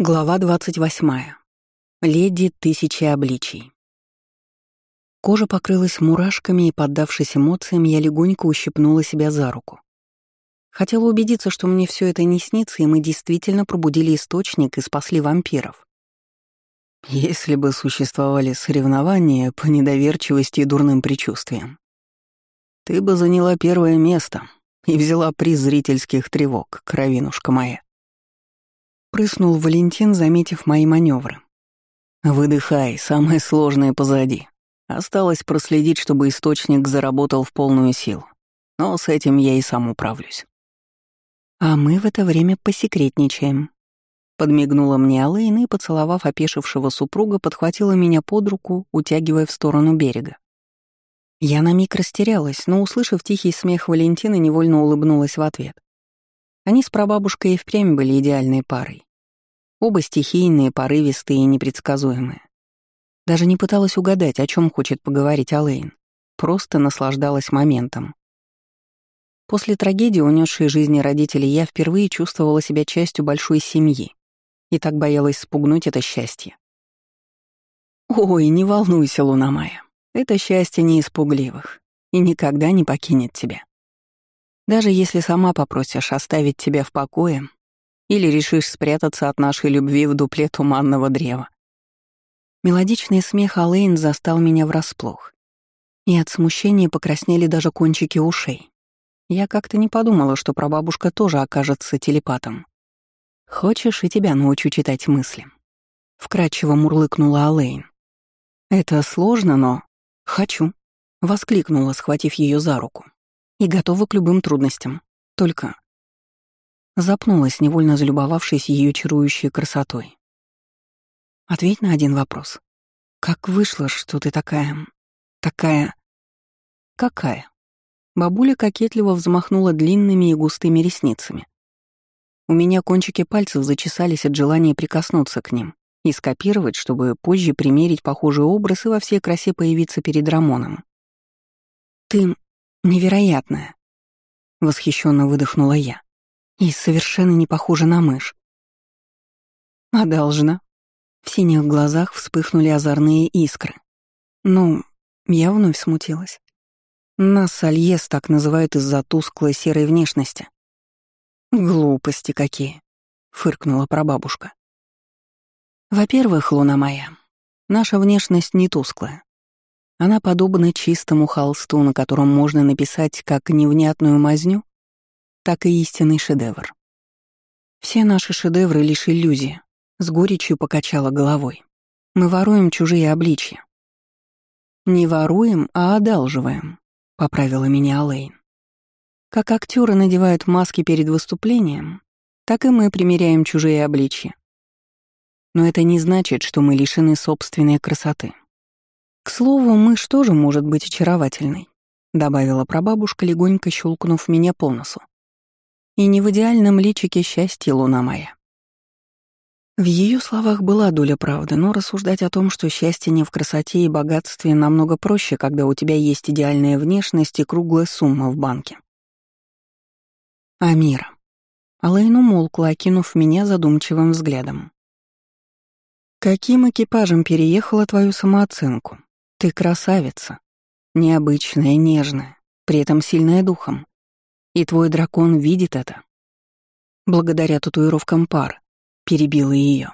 Глава 28. Леди тысячи обличий. Кожа покрылась мурашками, и, поддавшись эмоциям, я легонько ущипнула себя за руку. Хотела убедиться, что мне все это не снится, и мы действительно пробудили источник и спасли вампиров. Если бы существовали соревнования по недоверчивости и дурным предчувствиям, ты бы заняла первое место и взяла приз зрительских тревог, кровинушка моя. Прыснул Валентин, заметив мои маневры. «Выдыхай, самое сложное позади. Осталось проследить, чтобы источник заработал в полную силу. Но с этим я и сам управлюсь». «А мы в это время посекретничаем», Подмигнула мне Алэйн и, поцеловав опешившего супруга, подхватила меня под руку, утягивая в сторону берега. Я на миг растерялась, но, услышав тихий смех Валентины, невольно улыбнулась в ответ. Они с прабабушкой и впрямь были идеальной парой. Оба стихийные, порывистые и непредсказуемые. Даже не пыталась угадать, о чем хочет поговорить Алэйн. Просто наслаждалась моментом. После трагедии, унесшей жизни родителей, я впервые чувствовала себя частью большой семьи и так боялась спугнуть это счастье. «Ой, не волнуйся, луна моя, это счастье не испугливых и никогда не покинет тебя. Даже если сама попросишь оставить тебя в покое или решишь спрятаться от нашей любви в дупле туманного древа. Мелодичный смех Алэйн застал меня врасплох. И от смущения покраснели даже кончики ушей. Я как-то не подумала, что прабабушка тоже окажется телепатом. «Хочешь, и тебя научу читать мысли?» Вкратчиво мурлыкнула Алэйн. «Это сложно, но...» «Хочу», — воскликнула, схватив ее за руку и готова к любым трудностям. Только... Запнулась, невольно залюбовавшись ее чарующей красотой. Ответь на один вопрос. Как вышло, что ты такая... такая... Какая? Бабуля кокетливо взмахнула длинными и густыми ресницами. У меня кончики пальцев зачесались от желания прикоснуться к ним и скопировать, чтобы позже примерить похожий образ и во всей красе появиться перед Рамоном. «Ты Невероятная. Восхищенно выдохнула я. И совершенно не похожа на мышь. А должна. В синих глазах вспыхнули озорные искры. Ну, я вновь смутилась. Нас Сальес так называют из-за тусклой серой внешности. Глупости какие, фыркнула прабабушка. Во-первых, луна моя, наша внешность не тусклая. Она подобна чистому холсту, на котором можно написать как невнятную мазню, так и истинный шедевр. Все наши шедевры — лишь иллюзия, с горечью покачала головой. Мы воруем чужие обличья. Не воруем, а одалживаем, поправила меня Алэйн. Как актеры надевают маски перед выступлением, так и мы примеряем чужие обличья. Но это не значит, что мы лишены собственной красоты. «К слову, мышь тоже может быть очаровательной», — добавила прабабушка, легонько щелкнув меня по носу. «И не в идеальном личике счастья, луна моя». В ее словах была доля правды, но рассуждать о том, что счастье не в красоте и богатстве, намного проще, когда у тебя есть идеальная внешность и круглая сумма в банке. Амира. Алэйн умолкла, окинув меня задумчивым взглядом. «Каким экипажем переехала твою самооценку?» Ты красавица. Необычная, нежная, при этом сильная духом. И твой дракон видит это. Благодаря татуировкам пар перебила ее.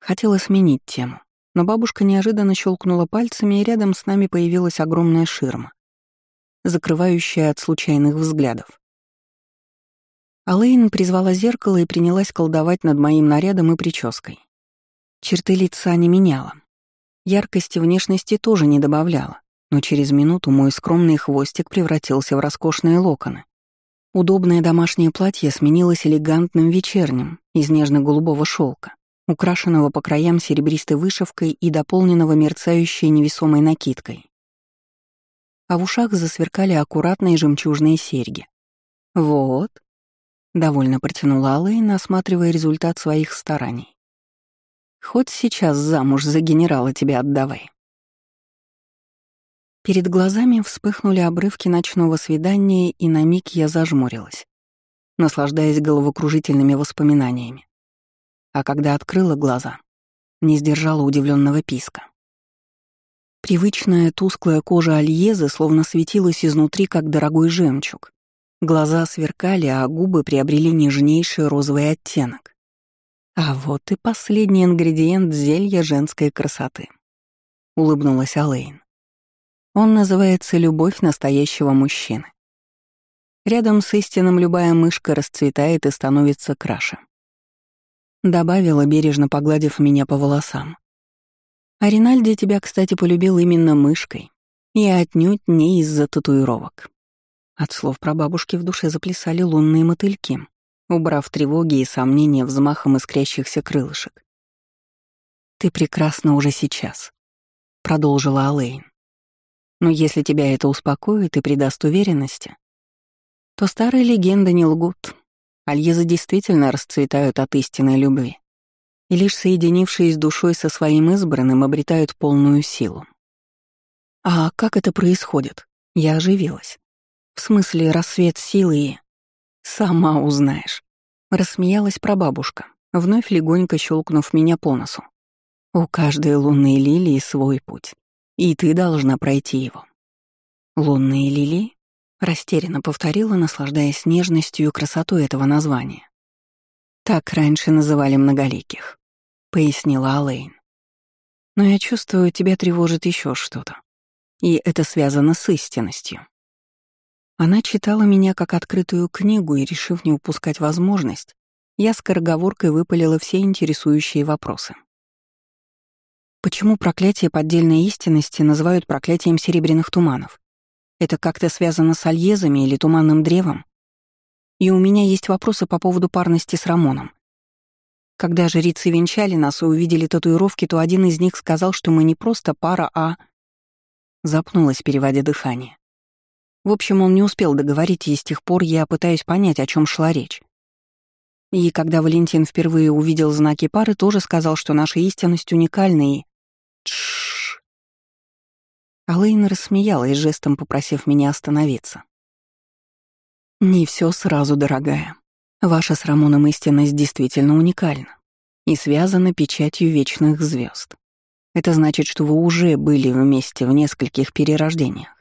Хотела сменить тему, но бабушка неожиданно щелкнула пальцами, и рядом с нами появилась огромная ширма, закрывающая от случайных взглядов. Алэйн призвала зеркало и принялась колдовать над моим нарядом и прической. Черты лица не меняла, Яркости внешности тоже не добавляла, но через минуту мой скромный хвостик превратился в роскошные локоны. Удобное домашнее платье сменилось элегантным вечерним из нежно-голубого шелка, украшенного по краям серебристой вышивкой и дополненного мерцающей невесомой накидкой. А в ушах засверкали аккуратные жемчужные серьги. «Вот», — довольно протянула Алэйн, осматривая результат своих стараний. Хоть сейчас замуж за генерала тебя отдавай. Перед глазами вспыхнули обрывки ночного свидания, и на миг я зажмурилась, наслаждаясь головокружительными воспоминаниями. а когда открыла глаза, не сдержала удивленного писка. Привычная тусклая кожа Альезы словно светилась изнутри, как дорогой жемчуг. Глаза сверкали, а губы приобрели нежнейший розовый оттенок. А вот и последний ингредиент зелья женской красоты. Улыбнулась Алэйн. Он называется «Любовь настоящего мужчины». Рядом с истинным любая мышка расцветает и становится краше. Добавила, бережно погладив меня по волосам. А Ринальди тебя, кстати, полюбил именно мышкой. И отнюдь не из-за татуировок. От слов про бабушки в душе заплясали лунные мотыльки, убрав тревоги и сомнения взмахом искрящихся крылышек. «Ты прекрасна уже сейчас», — продолжила Алэйн. «Но если тебя это успокоит и придаст уверенности, то старые легенды не лгут. Альезы действительно расцветают от истинной любви и лишь соединившись душой со своим избранным, обретают полную силу. А как это происходит? Я оживилась. В смысле, рассвет силы и... Сама узнаешь. Рассмеялась прабабушка, вновь легонько щелкнув меня по носу. У каждой лунной лилии свой путь, и ты должна пройти его. Лунные лилии? Растерянно повторила, наслаждаясь нежностью и красотой этого названия. Так раньше называли многоликих, пояснила Алэйн. Но я чувствую, тебя тревожит еще что-то. И это связано с истинностью. Она читала меня как открытую книгу, и, решив не упускать возможность, я скороговоркой выпалила все интересующие вопросы. Почему проклятие поддельной истинности называют проклятием серебряных туманов? Это как-то связано с альезами или туманным древом? И у меня есть вопросы по поводу парности с Рамоном. Когда жрицы венчали нас и увидели татуировки, то один из них сказал, что мы не просто пара, а... Запнулась, переводя дыхание. В общем, он не успел договорить, и с тех пор я пытаюсь понять, о чем шла речь. И когда Валентин впервые увидел знаки пары, тоже сказал, что наша истинность уникальна и... Тш. Рассмеялась, жестом попросив меня остановиться. Не все сразу, дорогая. Ваша с Рамоном истинность действительно уникальна и связана печатью вечных звезд. Это значит, что вы уже были вместе в нескольких перерождениях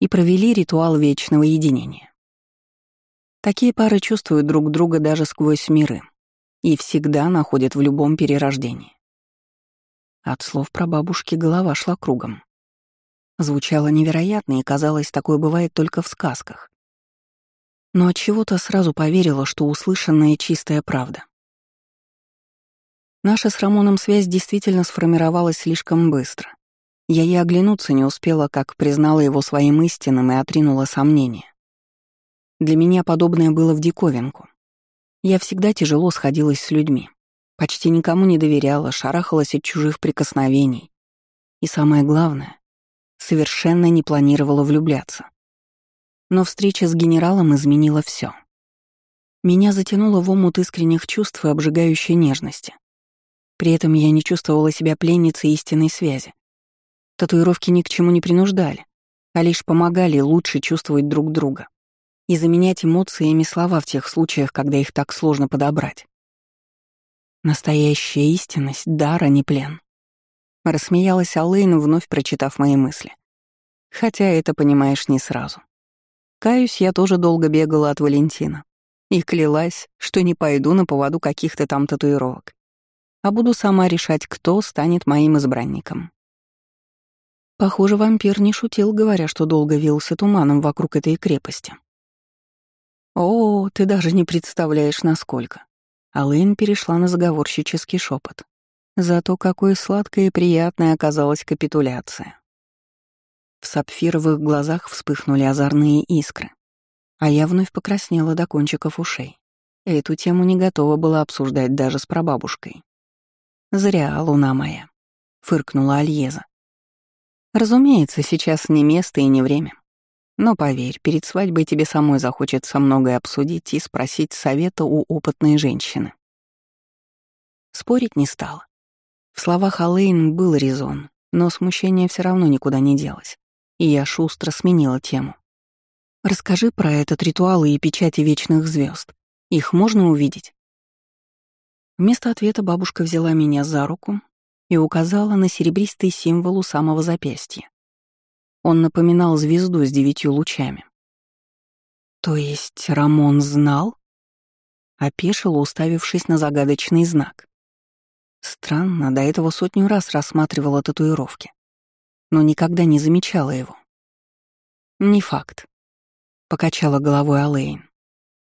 и провели ритуал вечного единения. Такие пары чувствуют друг друга даже сквозь миры и всегда находят в любом перерождении. От слов про бабушки голова шла кругом. Звучало невероятно, и казалось, такое бывает только в сказках но от чего-то сразу поверила, что услышанная чистая правда. Наша с Рамоном связь действительно сформировалась слишком быстро. Я и оглянуться не успела, как признала его своим истинным и отринула сомнения. Для меня подобное было в диковинку. Я всегда тяжело сходилась с людьми, почти никому не доверяла, шарахалась от чужих прикосновений. И самое главное, совершенно не планировала влюбляться. Но встреча с генералом изменила все. Меня затянуло в омут искренних чувств и обжигающей нежности. При этом я не чувствовала себя пленницей истинной связи. Татуировки ни к чему не принуждали, а лишь помогали лучше чувствовать друг друга и заменять эмоциями слова в тех случаях, когда их так сложно подобрать. Настоящая истинность — а не плен. Рассмеялась Алэйн, вновь прочитав мои мысли. Хотя это понимаешь не сразу. Каюсь, я тоже долго бегала от Валентина и клялась, что не пойду на поводу каких-то там татуировок, а буду сама решать, кто станет моим избранником. Похоже, вампир не шутил, говоря, что долго вился туманом вокруг этой крепости. «О, ты даже не представляешь, насколько». Алэйн перешла на заговорщический шепот. Зато какой сладкой и приятной оказалась капитуляция. В сапфировых глазах вспыхнули озорные искры, а я вновь покраснела до кончиков ушей. Эту тему не готова была обсуждать даже с прабабушкой. «Зря, луна моя», — фыркнула Альеза. «Разумеется, сейчас не место и не время. Но поверь, перед свадьбой тебе самой захочется многое обсудить и спросить совета у опытной женщины». Спорить не стала. В словах Алэйн был резон, но смущение все равно никуда не делось и я шустро сменила тему. «Расскажи про этот ритуал и печати вечных звезд. Их можно увидеть?» Вместо ответа бабушка взяла меня за руку и указала на серебристый символ у самого запястья. Он напоминал звезду с девятью лучами. «То есть Рамон знал?» Опешила, уставившись на загадочный знак. Странно, до этого сотню раз рассматривала татуировки, но никогда не замечала его. «Не факт», — покачала головой Алэйн.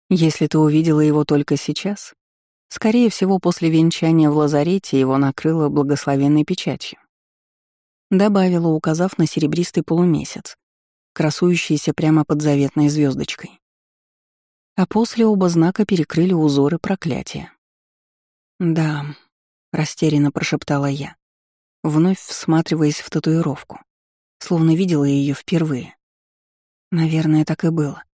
«Если ты увидела его только сейчас, скорее всего, после венчания в лазарете его накрыло благословенной печатью». Добавила, указав на серебристый полумесяц, красующийся прямо под заветной звездочкой. А после оба знака перекрыли узоры проклятия. «Да», — растерянно прошептала я, вновь всматриваясь в татуировку, словно видела ее впервые. Наверное, так и было.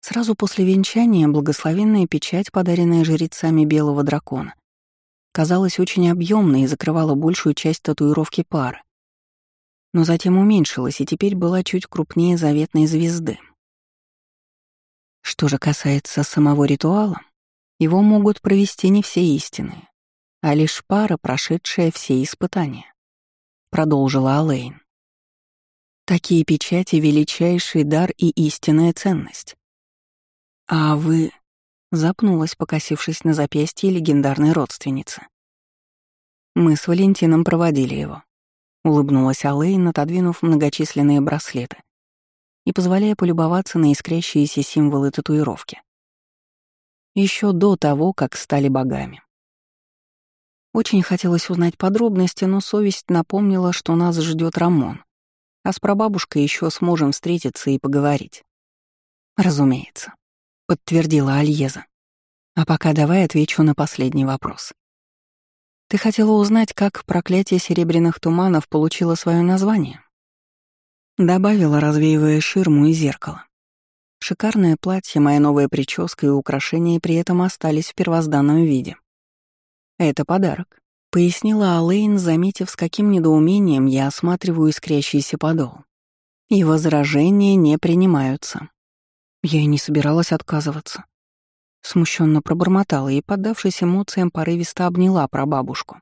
Сразу после венчания благословенная печать, подаренная жрецами белого дракона, казалась очень объемной и закрывала большую часть татуировки пары. Но затем уменьшилась и теперь была чуть крупнее заветной звезды. Что же касается самого ритуала, его могут провести не все истинные, а лишь пара, прошедшая все испытания. Продолжила Алэйн. Такие печати — величайший дар и истинная ценность. А вы... Запнулась, покосившись на запястье легендарной родственницы. Мы с Валентином проводили его. Улыбнулась Алэйн, отодвинув многочисленные браслеты и позволяя полюбоваться на искрящиеся символы татуировки. Еще до того, как стали богами. Очень хотелось узнать подробности, но совесть напомнила, что нас ждет Рамон а с прабабушкой еще сможем встретиться и поговорить. Разумеется, подтвердила Альеза. А пока давай отвечу на последний вопрос. Ты хотела узнать, как проклятие серебряных туманов получило свое название? Добавила, развеивая ширму и зеркало. Шикарное платье, моя новая прическа и украшения при этом остались в первозданном виде. Это подарок пояснила Алэйн, заметив, с каким недоумением я осматриваю искрящийся подол. И возражения не принимаются. Я и не собиралась отказываться. Смущенно пробормотала и, поддавшись эмоциям, порывисто обняла прабабушку,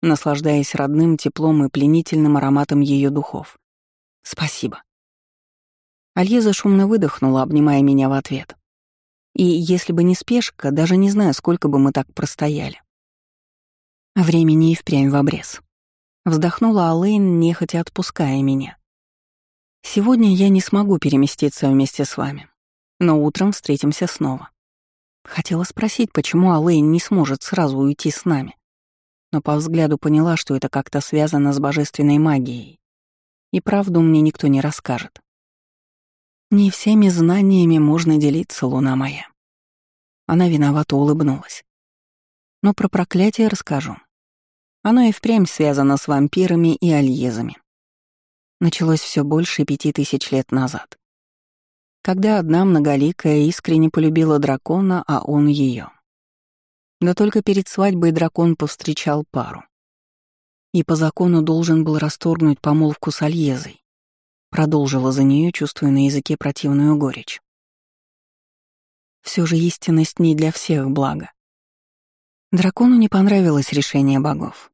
наслаждаясь родным теплом и пленительным ароматом ее духов. «Спасибо». Альеза шумно выдохнула, обнимая меня в ответ. И если бы не спешка, даже не знаю, сколько бы мы так простояли. Времени и впрямь в обрез. Вздохнула Алэйн, нехотя отпуская меня. Сегодня я не смогу переместиться вместе с вами, но утром встретимся снова. Хотела спросить, почему Алэйн не сможет сразу уйти с нами, но по взгляду поняла, что это как-то связано с божественной магией. И правду мне никто не расскажет. Не всеми знаниями можно делиться, луна моя. Она виновато улыбнулась. Но про проклятие расскажу. Оно и впрямь связано с вампирами и альезами. Началось все больше пяти тысяч лет назад. Когда одна многоликая искренне полюбила дракона, а он ее. Да только перед свадьбой дракон повстречал пару. И по закону должен был расторгнуть помолвку с Альезой. Продолжила за нее, чувствуя на языке противную горечь. Все же истинность не для всех блага. Дракону не понравилось решение богов.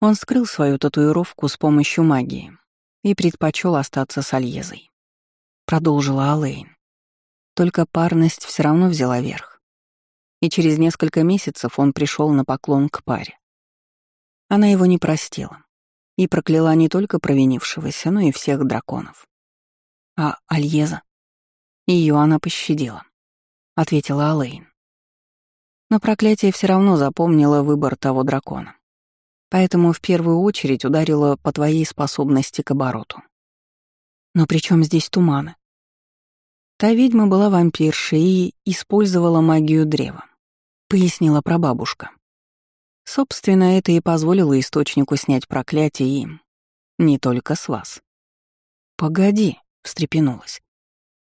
Он скрыл свою татуировку с помощью магии и предпочел остаться с Альезой. Продолжила Алэйн. Только парность все равно взяла верх. И через несколько месяцев он пришел на поклон к паре. Она его не простила и прокляла не только провинившегося, но и всех драконов. А Альеза? Ее она пощадила, ответила Алэйн. Но проклятие все равно запомнило выбор того дракона. Поэтому в первую очередь ударило по твоей способности к обороту. Но при чем здесь туманы? Та ведьма была вампиршей и использовала магию древа, пояснила прабабушка. Собственно, это и позволило источнику снять проклятие им. Не только с вас. «Погоди», — встрепенулась.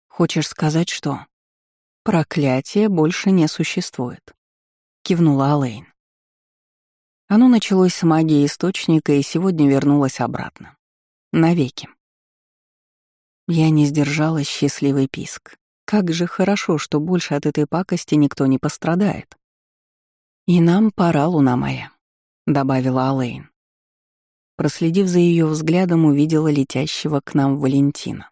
«Хочешь сказать, что...» «Проклятие больше не существует кивнула Алэйн. Оно началось с магии источника и сегодня вернулось обратно. Навеки. Я не сдержала счастливый писк. Как же хорошо, что больше от этой пакости никто не пострадает. «И нам пора, луна моя», — добавила Алэйн. Проследив за ее взглядом, увидела летящего к нам Валентина.